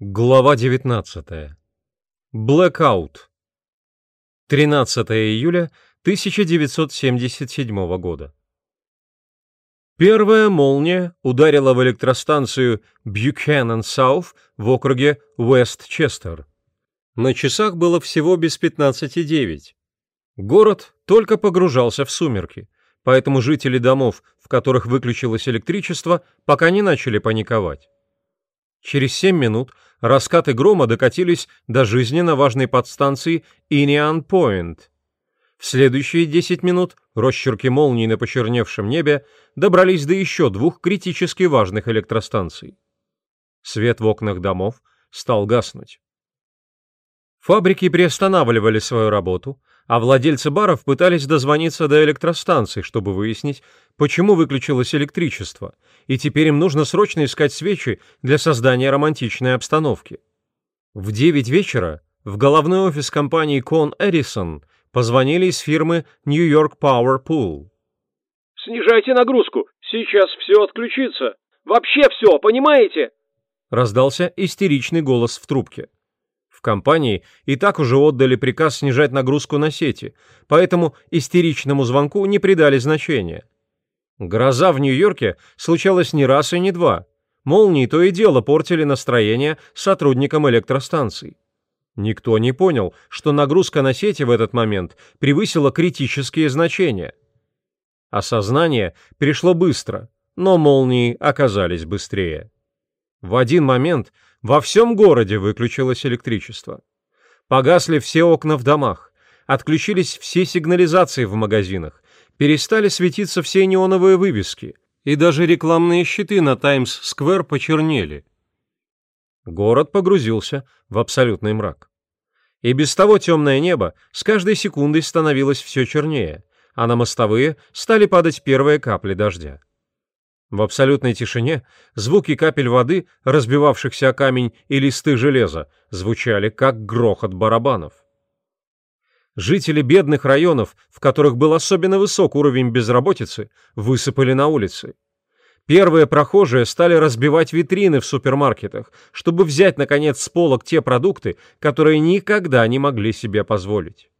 Глава 19. Blackout. 13 июля 1977 года. Первая молния ударила в электростанцию Бьюкенен-Сауф в округе Уэст-Честер. На часах было всего без 15,9. Город только погружался в сумерки, поэтому жители домов, в которых выключилось электричество, пока не начали паниковать. Через семь минут раскаты грома докатились до жизненно важной подстанции Иниан-Пойнт. В следующие 10 минут росчерки молний на почерневшем небе добрались до еще двух критически важных электростанций. Свет в окнах домов стал гаснуть. Фабрики приостанавливали свою работу, а владельцы баров пытались дозвониться до электростанций, чтобы выяснить, почему выключилось электричество, и теперь им нужно срочно искать свечи для создания романтичной обстановки. В 9 вечера в головной офис компании Con Edison позвонили из фирмы New York Power Pool. «Снижайте нагрузку, сейчас все отключится. Вообще все, понимаете?» Раздался истеричный голос в трубке. В компании и так уже отдали приказ снижать нагрузку на сети, поэтому истеричному звонку не придали значения. Гроза в Нью-Йорке случалась не раз и не два. Молнии то и дело портили настроение сотрудникам электростанций. Никто не понял, что нагрузка на сети в этот момент превысила критические значения. Осознание пришло быстро, но молнии оказались быстрее. В один момент во всем городе выключилось электричество. Погасли все окна в домах, отключились все сигнализации в магазинах, перестали светиться все неоновые вывески, и даже рекламные щиты на Таймс-сквер почернели. Город погрузился в абсолютный мрак. И без того темное небо с каждой секундой становилось все чернее, а на мостовые стали падать первые капли дождя. В абсолютной тишине звуки капель воды, разбивавшихся о камень и листы железа, звучали как грохот барабанов. Жители бедных районов, в которых был особенно высок уровень безработицы, высыпали на улицы. Первые прохожие стали разбивать витрины в супермаркетах, чтобы взять, наконец, с полок те продукты, которые никогда не могли себе позволить.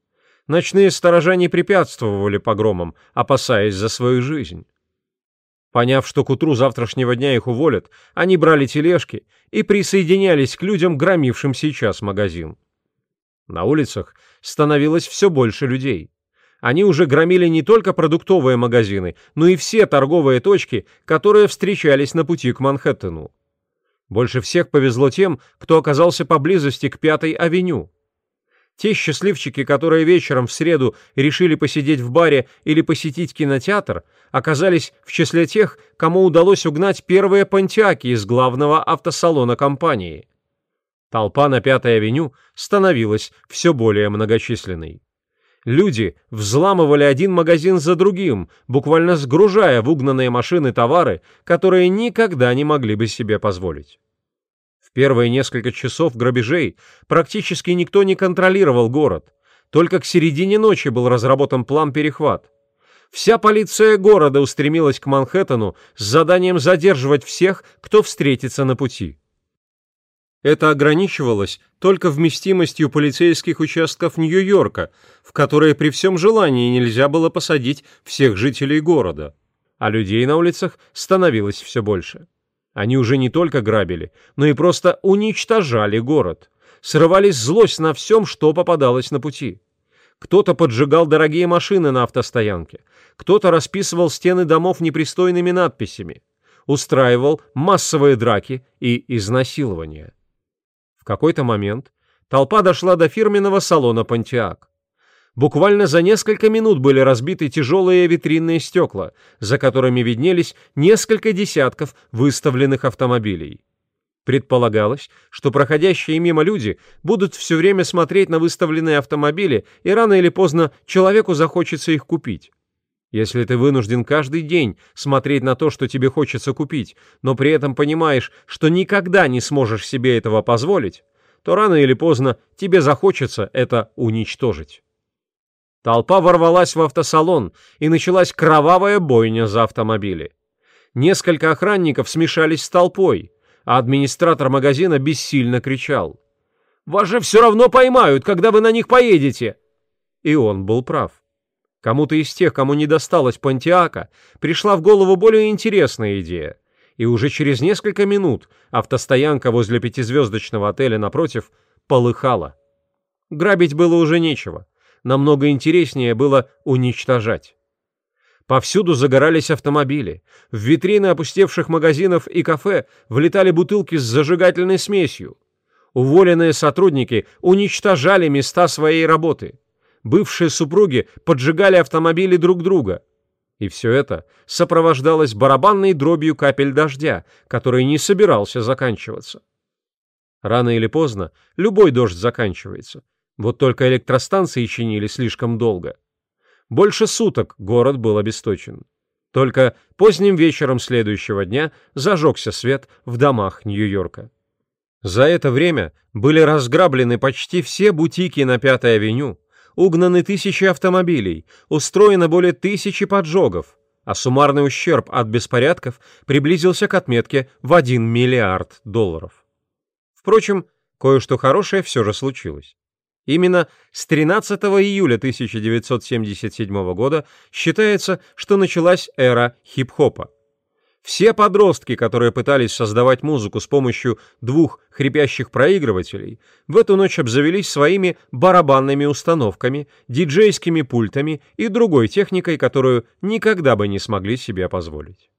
Ночные сторожа не препятствовали погромам, опасаясь за свою жизнь. Поняв, что к утру завтрашнего дня их уволят, они брали тележки и присоединялись к людям, громившим сейчас магазин. На улицах становилось все больше людей. Они уже громили не только продуктовые магазины, но и все торговые точки, которые встречались на пути к Манхэттену. Больше всех повезло тем, кто оказался поблизости к Пятой авеню. Те счастливчики, которые вечером в среду решили посидеть в баре или посетить кинотеатр, оказались в числе тех, кому удалось угнать первые понтиаки из главного автосалона компании. Толпа на Пятой авеню становилась все более многочисленной. Люди взламывали один магазин за другим, буквально сгружая в угнанные машины товары, которые никогда не могли бы себе позволить. Первые несколько часов грабежей практически никто не контролировал город. Только к середине ночи был разработан план перехват. Вся полиция города устремилась к Манхэттену с заданием задерживать всех, кто встретится на пути. Это ограничивалось только вместимостью полицейских участков Нью-Йорка, в которые при всем желании нельзя было посадить всех жителей города, а людей на улицах становилось все больше. Они уже не только грабили, но и просто уничтожали город, срывались злость на всем, что попадалось на пути. Кто-то поджигал дорогие машины на автостоянке, кто-то расписывал стены домов непристойными надписями, устраивал массовые драки и изнасилования. В какой-то момент толпа дошла до фирменного салона «Пантиак». Буквально за несколько минут были разбиты тяжелые витринные стекла, за которыми виднелись несколько десятков выставленных автомобилей. Предполагалось, что проходящие мимо люди будут все время смотреть на выставленные автомобили, и рано или поздно человеку захочется их купить. Если ты вынужден каждый день смотреть на то, что тебе хочется купить, но при этом понимаешь, что никогда не сможешь себе этого позволить, то рано или поздно тебе захочется это уничтожить. Толпа ворвалась в автосалон, и началась кровавая бойня за автомобили. Несколько охранников смешались с толпой. а администратор магазина бессильно кричал. «Вас же все равно поймают, когда вы на них поедете!» И он был прав. Кому-то из тех, кому не досталось Пантиака, пришла в голову более интересная идея, и уже через несколько минут автостоянка возле пятизвездочного отеля напротив полыхала. Грабить было уже нечего, намного интереснее было уничтожать. Повсюду загорались автомобили. В витрины опустевших магазинов и кафе влетали бутылки с зажигательной смесью. Уволенные сотрудники уничтожали места своей работы. Бывшие супруги поджигали автомобили друг друга. И все это сопровождалось барабанной дробью капель дождя, который не собирался заканчиваться. Рано или поздно любой дождь заканчивается. Вот только электростанции чинили слишком долго. Больше суток город был обесточен. Только поздним вечером следующего дня зажегся свет в домах Нью-Йорка. За это время были разграблены почти все бутики на Пятой авеню, угнаны тысячи автомобилей, устроено более тысячи поджогов, а суммарный ущерб от беспорядков приблизился к отметке в 1 миллиард долларов. Впрочем, кое-что хорошее все же случилось. Именно с 13 июля 1977 года считается, что началась эра хип-хопа. Все подростки, которые пытались создавать музыку с помощью двух хрипящих проигрывателей, в эту ночь обзавелись своими барабанными установками, диджейскими пультами и другой техникой, которую никогда бы не смогли себе позволить.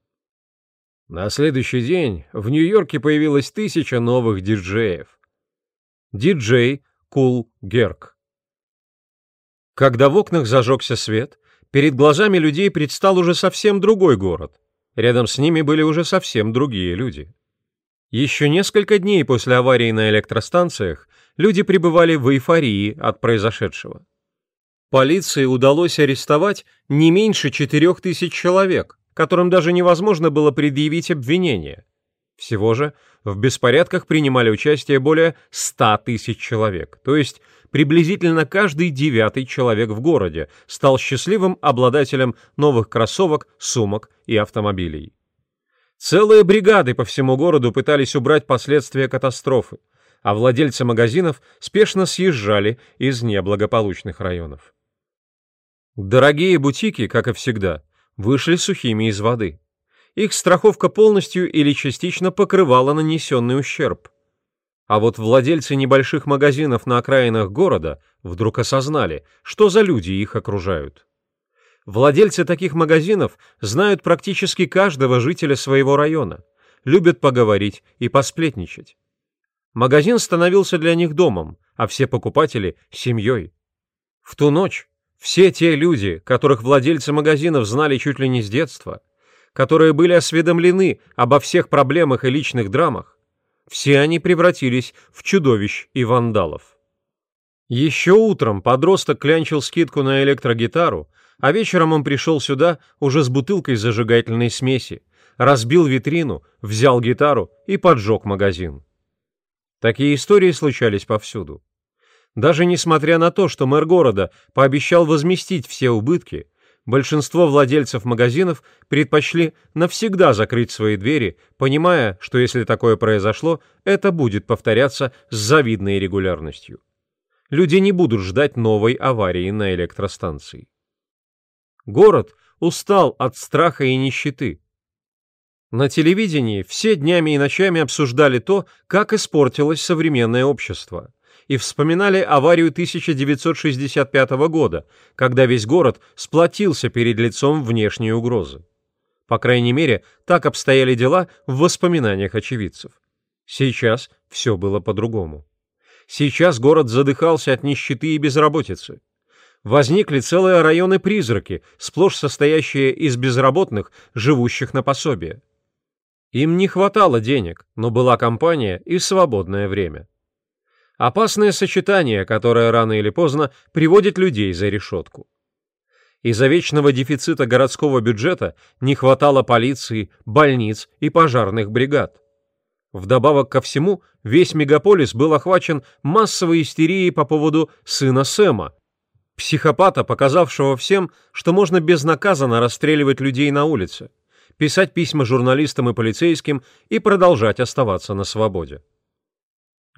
На следующий день в Нью-Йорке появилось тысяча новых диджеев. Диджей Кул Герк. Когда в окнах зажегся свет, перед глазами людей предстал уже совсем другой город. Рядом с ними были уже совсем другие люди. Еще несколько дней после аварии на электростанциях люди пребывали в эйфории от произошедшего. Полиции удалось арестовать не меньше четырех тысяч человек, которым даже невозможно было предъявить обвинение. Всего же в беспорядках принимали участие более 100 тысяч человек, то есть приблизительно каждый девятый человек в городе стал счастливым обладателем новых кроссовок, сумок и автомобилей. Целые бригады по всему городу пытались убрать последствия катастрофы, а владельцы магазинов спешно съезжали из неблагополучных районов. Дорогие бутики, как и всегда, вышли сухими из воды их страховка полностью или частично покрывала нанесенный ущерб. А вот владельцы небольших магазинов на окраинах города вдруг осознали, что за люди их окружают. Владельцы таких магазинов знают практически каждого жителя своего района, любят поговорить и посплетничать. Магазин становился для них домом, а все покупатели – семьей. В ту ночь все те люди, которых владельцы магазинов знали чуть ли не с детства – которые были осведомлены обо всех проблемах и личных драмах, все они превратились в чудовищ и вандалов. Еще утром подросток клянчил скидку на электрогитару, а вечером он пришел сюда уже с бутылкой зажигательной смеси, разбил витрину, взял гитару и поджег магазин. Такие истории случались повсюду. Даже несмотря на то, что мэр города пообещал возместить все убытки, большинство владельцев магазинов предпочли навсегда закрыть свои двери, понимая, что если такое произошло, это будет повторяться с завидной регулярностью. Люди не будут ждать новой аварии на электростанции. Город устал от страха и нищеты. На телевидении все днями и ночами обсуждали то, как испортилось современное общество – и вспоминали аварию 1965 года, когда весь город сплотился перед лицом внешней угрозы. По крайней мере, так обстояли дела в воспоминаниях очевидцев. Сейчас все было по-другому. Сейчас город задыхался от нищеты и безработицы. Возникли целые районы-призраки, сплошь состоящие из безработных, живущих на пособие. Им не хватало денег, но была компания и свободное время. Опасное сочетание, которое рано или поздно приводит людей за решетку. Из-за вечного дефицита городского бюджета не хватало полиции, больниц и пожарных бригад. Вдобавок ко всему, весь мегаполис был охвачен массовой истерией по поводу сына Сэма, психопата, показавшего всем, что можно безнаказанно расстреливать людей на улице, писать письма журналистам и полицейским и продолжать оставаться на свободе.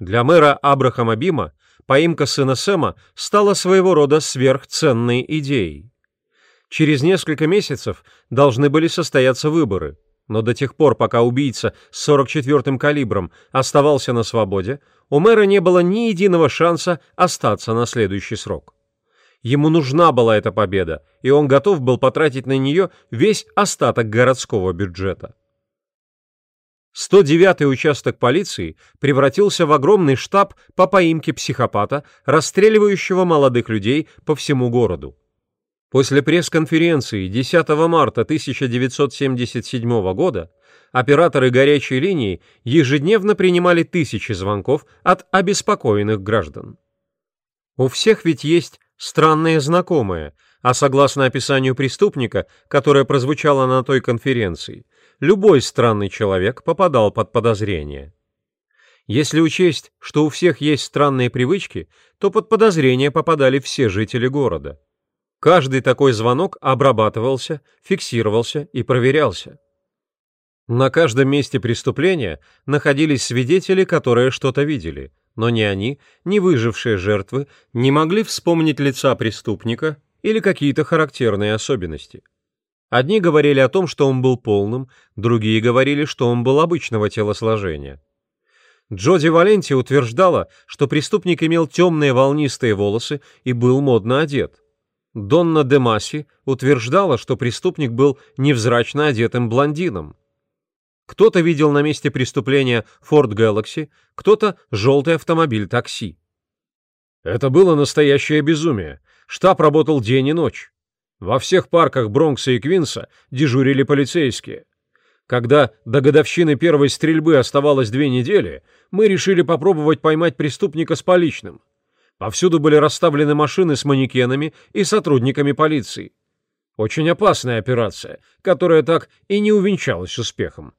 Для мэра Абрахама Бима поимка сына Сэма стала своего рода сверхценной идеей. Через несколько месяцев должны были состояться выборы, но до тех пор, пока убийца с 44-м калибром оставался на свободе, у мэра не было ни единого шанса остаться на следующий срок. Ему нужна была эта победа, и он готов был потратить на нее весь остаток городского бюджета. 109-й участок полиции превратился в огромный штаб по поимке психопата, расстреливающего молодых людей по всему городу. После пресс-конференции 10 марта 1977 года операторы горячей линии ежедневно принимали тысячи звонков от обеспокоенных граждан. У всех ведь есть странные знакомые, а согласно описанию преступника, которое прозвучало на той конференции, любой странный человек попадал под подозрение. Если учесть, что у всех есть странные привычки, то под подозрение попадали все жители города. Каждый такой звонок обрабатывался, фиксировался и проверялся. На каждом месте преступления находились свидетели, которые что-то видели, но ни они, ни выжившие жертвы не могли вспомнить лица преступника или какие-то характерные особенности. Одни говорили о том, что он был полным, другие говорили, что он был обычного телосложения. Джоди Валенти утверждала, что преступник имел темные волнистые волосы и был модно одет. Донна де Маси утверждала, что преступник был невзрачно одетым блондином. Кто-то видел на месте преступления Ford Galaxy, кто-то желтый автомобиль такси. Это было настоящее безумие. Штаб работал день и ночь. Во всех парках Бронкса и Квинса дежурили полицейские. Когда до годовщины первой стрельбы оставалось две недели, мы решили попробовать поймать преступника с поличным. Повсюду были расставлены машины с манекенами и сотрудниками полиции. Очень опасная операция, которая так и не увенчалась успехом.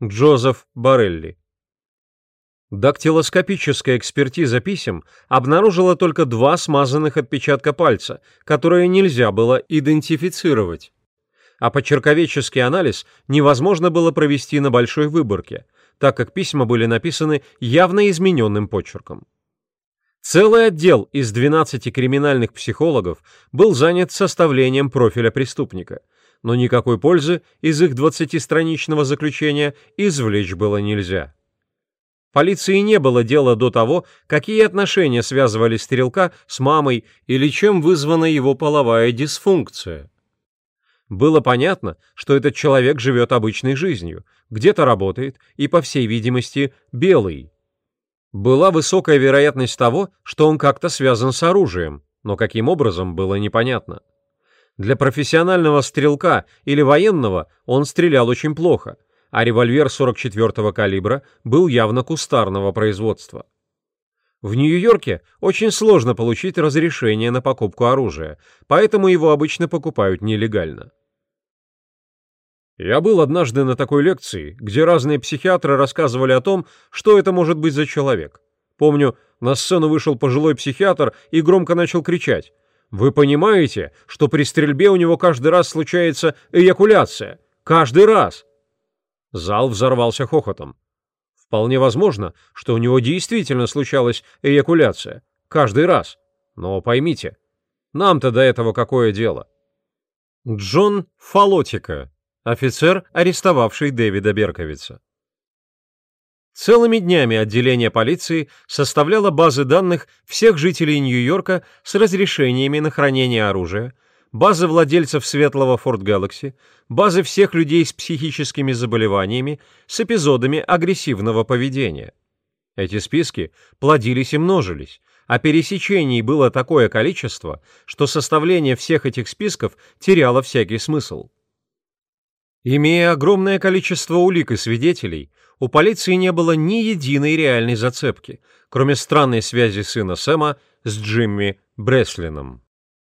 Джозеф Барелли Дактилоскопическая экспертиза писем обнаружила только два смазанных отпечатка пальца, которые нельзя было идентифицировать. А почерковеческий анализ невозможно было провести на большой выборке, так как письма были написаны явно измененным почерком. Целый отдел из 12 криминальных психологов был занят составлением профиля преступника, но никакой пользы из их 20-страничного заключения извлечь было нельзя. Полиции не было дела до того, какие отношения связывали стрелка с мамой или чем вызвана его половая дисфункция. Было понятно, что этот человек живет обычной жизнью, где-то работает и, по всей видимости, белый, была высокая вероятность того, что он как-то связан с оружием, но каким образом было непонятно. Для профессионального стрелка или военного он стрелял очень плохо, а револьвер 44-го калибра был явно кустарного производства. В Нью-Йорке очень сложно получить разрешение на покупку оружия, поэтому его обычно покупают нелегально. Я был однажды на такой лекции, где разные психиатры рассказывали о том, что это может быть за человек. Помню, на сцену вышел пожилой психиатр и громко начал кричать. «Вы понимаете, что при стрельбе у него каждый раз случается эякуляция? Каждый раз!» Зал взорвался хохотом. Вполне возможно, что у него действительно случалась эякуляция. Каждый раз. Но поймите, нам-то до этого какое дело? Джон Фалотика офицер, арестовавший Дэвида Берковица. Целыми днями отделение полиции составляло базы данных всех жителей Нью-Йорка с разрешениями на хранение оружия, базы владельцев светлого Ford Galaxy, базы всех людей с психическими заболеваниями с эпизодами агрессивного поведения. Эти списки плодились и множились, а пересечений было такое количество, что составление всех этих списков теряло всякий смысл. Имея огромное количество улик и свидетелей, у полиции не было ни единой реальной зацепки, кроме странной связи сына Сэма с Джимми Бреслином.